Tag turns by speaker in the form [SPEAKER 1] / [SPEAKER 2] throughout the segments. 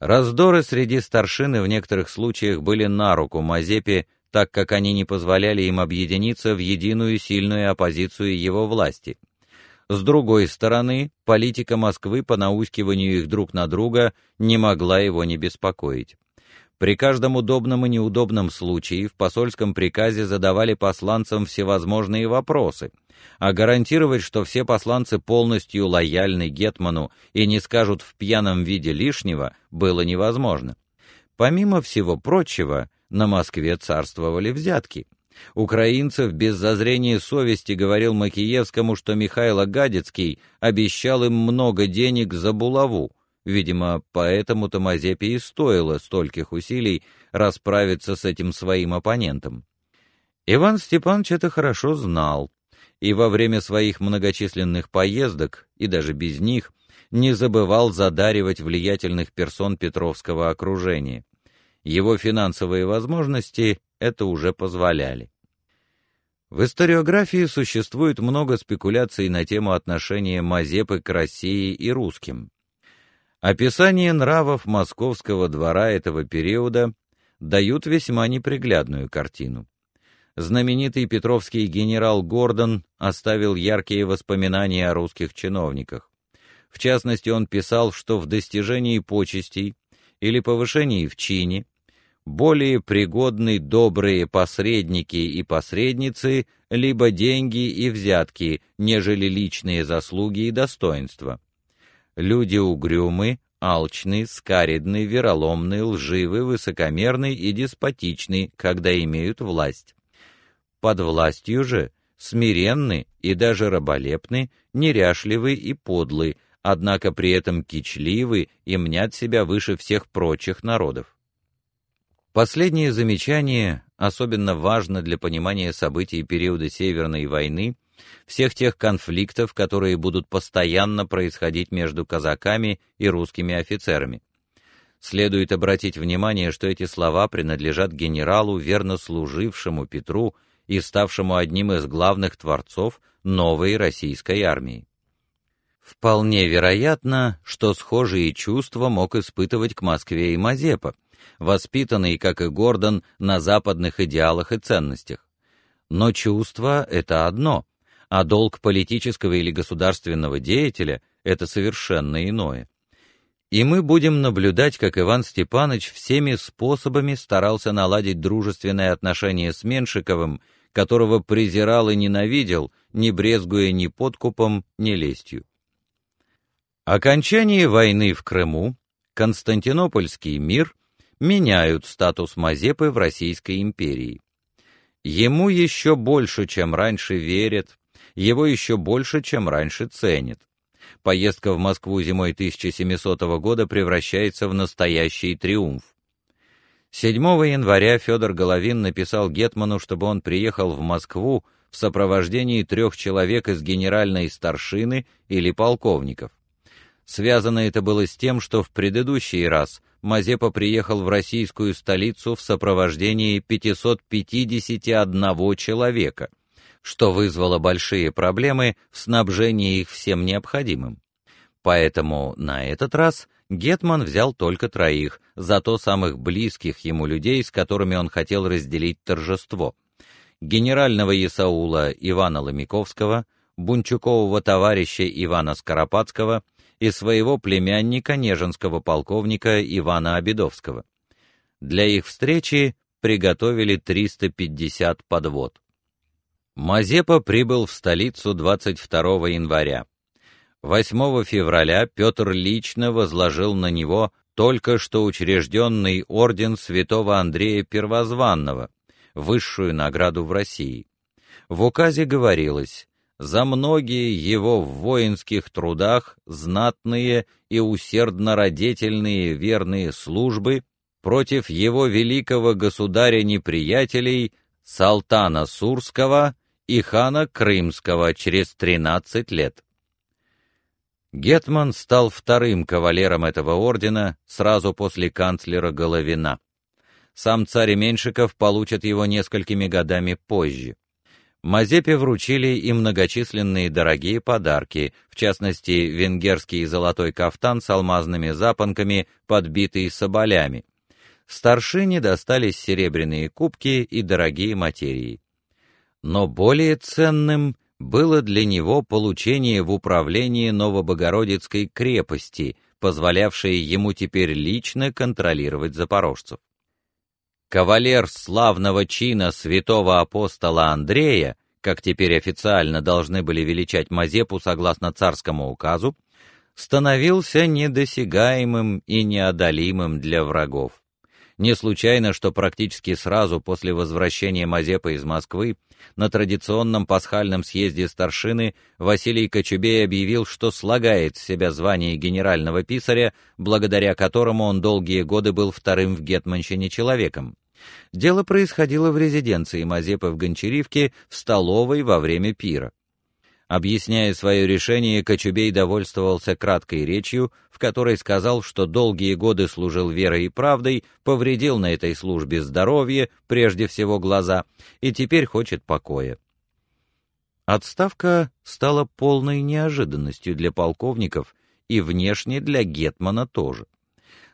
[SPEAKER 1] Раздоры среди старшины в некоторых случаях были на руку Мазепе, так как они не позволяли им объединиться в единую сильную оппозицию его власти. С другой стороны, политика Москвы по наускиванию их друг на друга не могла его не беспокоить. При каждом удобном и неудобном случае в посольском приказе задавали посланцам всевозможные вопросы, а гарантировать, что все посланцы полностью лояльны гетману и не скажут в пьяном виде лишнего, было невозможно. Помимо всего прочего, на Москве царствовали взятки. Украинцев без зазрения совести говорил Макиевскому, что Михаил Гадецкий обещал им много денег за булаву, Видимо, поэтому-то Мазепе и стоило стольких усилий расправиться с этим своим оппонентом. Иван Степанович это хорошо знал, и во время своих многочисленных поездок, и даже без них, не забывал задаривать влиятельных персон Петровского окружения. Его финансовые возможности это уже позволяли. В историографии существует много спекуляций на тему отношения Мазепы к России и русским. Описание нравов московского двора этого периода дают весьма неприглядную картину. Знаменитый петровский генерал Гордон оставил яркие воспоминания о русских чиновниках. В частности, он писал, что в достижении почестей или повышении в чине более пригодны добрые посредники и посредницы, либо деньги и взятки, нежели личные заслуги и достоинства. Люди угрюмы, алчны, скаредны, вероломны, лживы, высокомерны и деспотичны, когда имеют власть. Под властью же смиренны и даже раболепны, неряшливы и подлы, однако при этом кичливы и мнят себя выше всех прочих народов. Последнее замечание особенно важно для понимания событий периода Северной войны всех тех конфликтов, которые будут постоянно происходить между казаками и русскими офицерами. Следует обратить внимание, что эти слова принадлежат генералу, верно служившему Петру и ставшему одним из главных творцов новой российской армии. Вполне вероятно, что схожие чувства мог испытывать к Москве и Мазепа, воспитанный, как и Гордон, на западных идеалах и ценностях. Но чувство это одно, а долг политического или государственного деятеля это совершенно иное. И мы будем наблюдать, как Иван Степанович всеми способами старался наладить дружественные отношения с Меншиковым, которого презирал и ненавидел, не брезгуя ни подкупом, ни лестью. Окончание войны в Крыму, Константинопольский мир меняют статус Мазепы в Российской империи. Ему еще больше, чем раньше верят, его еще больше, чем раньше ценят. Поездка в Москву зимой 1700 года превращается в настоящий триумф. 7 января Федор Головин написал гетману, чтобы он приехал в Москву в сопровождении трех человек из генеральной старшины или полковников. Связано это было с тем, что в предыдущий раз Мазепа приехал в российскую столицу в сопровождении 551 человека — что вызвало большие проблемы в снабжении их всем необходимым. Поэтому на этот раз гетман взял только троих, зато самых близких ему людей, с которыми он хотел разделить торжество. Генерального Исаула Ивана Ломиковского, бунчукового товарища Ивана Скоропадского и своего племянника Неженского полковника Ивана Обедовского. Для их встречи приготовили 350 подвод. Мазепа прибыл в столицу 22 января. 8 февраля Петр лично возложил на него только что учрежденный орден Святого Андрея Первозванного, высшую награду в России. В указе говорилось: за многие его в воинских трудах знатные и усердно родительные верные службы против его великого государя-неприятелей Салтана Сурского и хана Крымского через 13 лет. Гетман стал вторым кавалером этого ордена сразу после канцлера Головина. Сам царь Меньшиков получит его несколькими годами позже. Мазепе вручили и многочисленные дорогие подарки, в частности, венгерский золотой кафтан с алмазными запонками, подбитый соболями. Старшине достались серебряные кубки и дорогие материи. Но более ценным было для него получение в управление Новобогородицкой крепости, позволявшее ему теперь лично контролировать запорожцев. Кавалер славного чина святого апостола Андрея, как теперь официально должны были величать Мазепу согласно царскому указу, становился недосягаемым и неодолимым для врагов. Не случайно, что практически сразу после возвращения Мазепы из Москвы на традиционном пасхальном съезде старшины Василий Кочубей объявил, что слагает с себя звание генерального писаря, благодаря которому он долгие годы был вторым в гетманщине человеком. Дело происходило в резиденции Мазепы в Гончаривке, в столовой во время пира. Объясняя свое решение, Кочубей довольствовался краткой речью, в которой сказал, что долгие годы служил верой и правдой, повредил на этой службе здоровье, прежде всего глаза, и теперь хочет покоя. Отставка стала полной неожиданностью для полковников и внешне для гетмана тоже.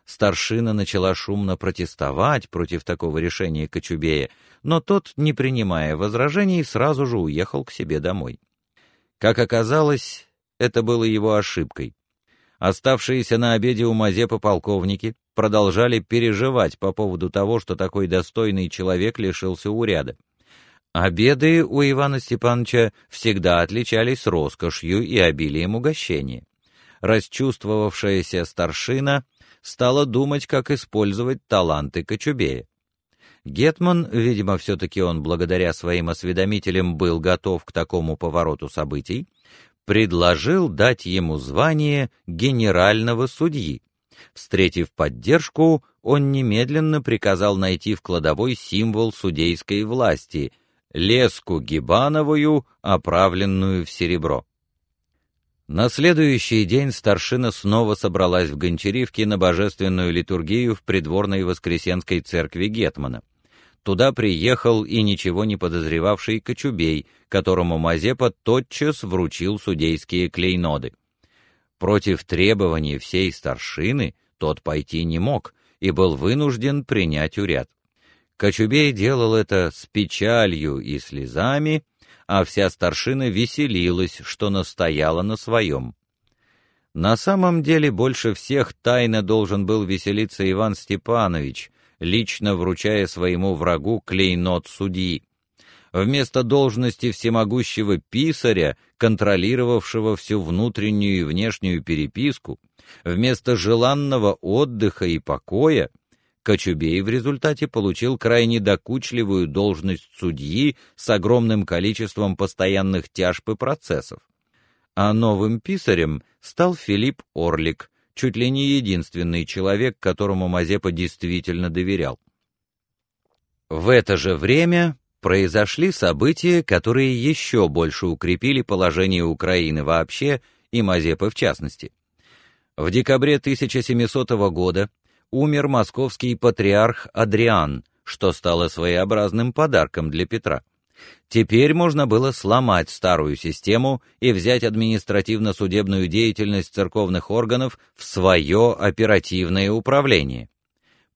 [SPEAKER 1] Старшина начала шумно протестовать против такого решения Кочубея, но тот, не принимая возражений, сразу же уехал к себе домой. Как оказалось, это было его ошибкой. Оставшиеся на обеде у Мазепы полковники продолжали переживать по поводу того, что такой достойный человек лишился уряда. Обеды у Ивана Степановича всегда отличались роскошью и обилием угощения. Расчувствовавшаяся старшина стала думать, как использовать таланты Кочубея. Гетман, видимо, все-таки он благодаря своим осведомителям был готов к такому повороту событий, предложил дать ему звание генерального судьи. Встретив поддержку, он немедленно приказал найти в кладовой символ судейской власти — леску гибановую, оправленную в серебро. На следующий день старшина снова собралась в Гончаривке на божественную литургию в придворной Воскресенской церкви Гетмана. Туда приехал и ничего не подозревавший Кочубей, которому Мазепа тотчас вручил судейские клейноды. Против требований всей старшины тот пойти не мог и был вынужден принять уряд. Кочубей делал это с печалью и слезами, а вся старшина веселилась, что настояла на своем. На самом деле больше всех тайно должен был веселиться Иван Степанович, лично вручая своему врагу клейнот судьи. Вместо должности всемогущего писаря, контролировавшего всю внутреннюю и внешнюю переписку, вместо желанного отдыха и покоя, Кочубей в результате получил крайне докучливую должность судьи с огромным количеством постоянных тяжб и процессов. А новым писарем стал Филипп Орлик, чуть ли не единственный человек, которому Мазепа действительно доверял. В это же время произошли события, которые еще больше укрепили положение Украины вообще и Мазепы в частности. В декабре 1700 года умер московский патриарх Адриан, что стало своеобразным подарком для Петра. Теперь можно было сломать старую систему и взять административно-судебную деятельность церковных органов в свое оперативное управление.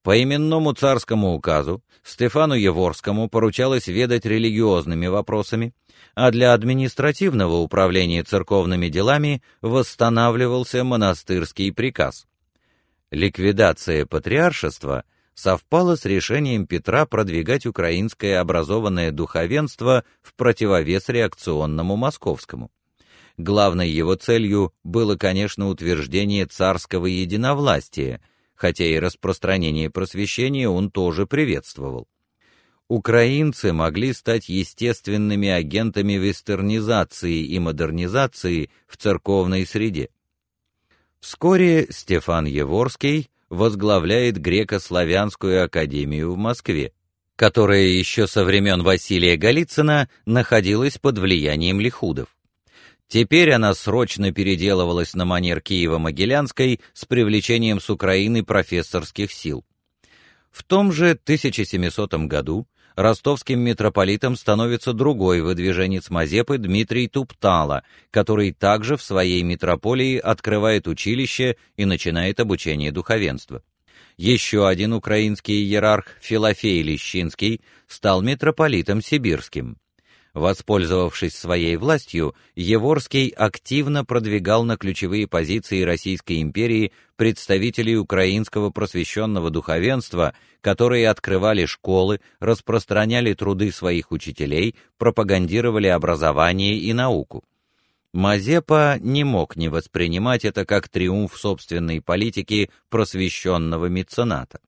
[SPEAKER 1] По именному царскому указу Стефану Еворскому поручалось ведать религиозными вопросами, а для административного управления церковными делами восстанавливался монастырский приказ. Ликвидация патриаршества – совпало с решением Петра продвигать украинское образованное духовенство в противовес реакционному московскому. Главной его целью было, конечно, утверждение царского единовластия, хотя и распространение просвещения он тоже приветствовал. Украинцы могли стать естественными агентами вестернизации и модернизации в церковной среде. Вскоре Стефан Еворский возглавляет греко-славянскую академию в Москве, которая еще со времен Василия Голицына находилась под влиянием лихудов. Теперь она срочно переделывалась на манер Киево-Могилянской с привлечением с Украины профессорских сил. В том же 1700 году ростовским митрополитом становится другой выдвиженец Мазепы Дмитрий Туптала, который также в своей митрополии открывает училище и начинает обучение духовенства. Еще один украинский иерарх Филофей Лещинский стал митрополитом сибирским. Воспользовавшись своей властью, Еворский активно продвигал на ключевые позиции Российской империи представителей украинского просвещенного духовенства, которые открывали школы, распространяли труды своих учителей, пропагандировали образование и науку. Мазепа не мог не воспринимать это как триумф собственной политики просвещенного мецената.